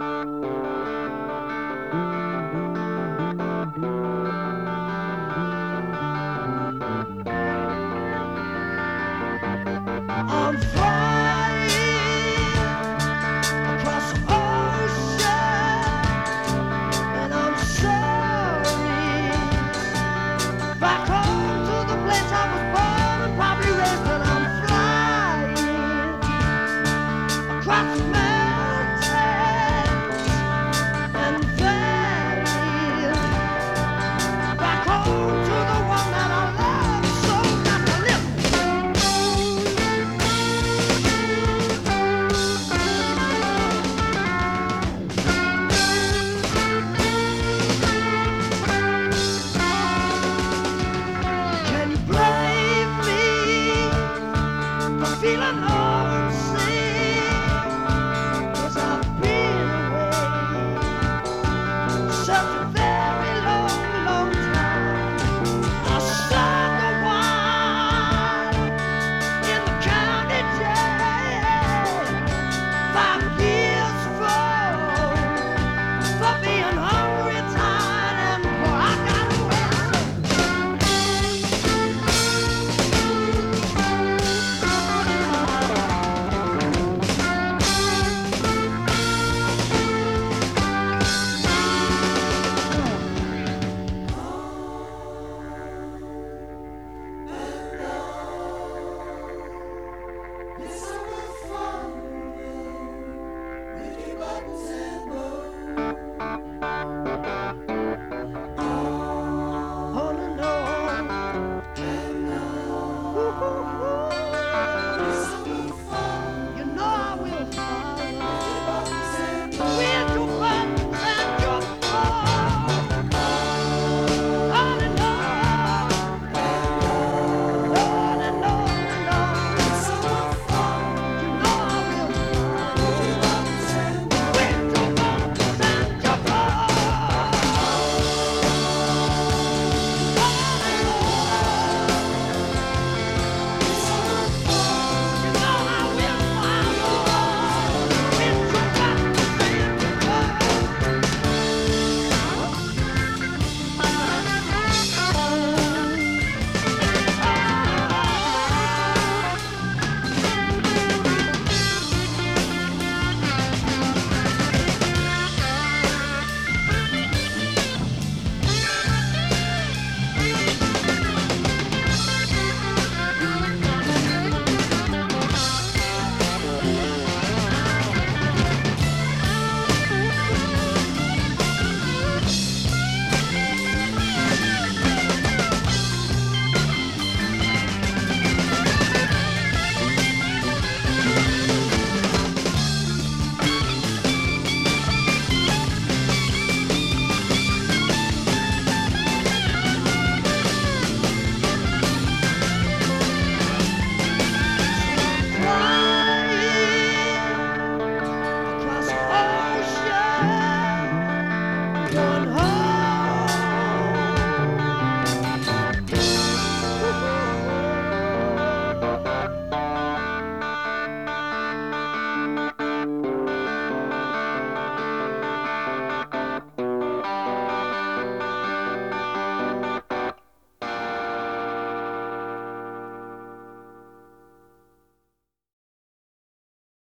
Música feeling hard.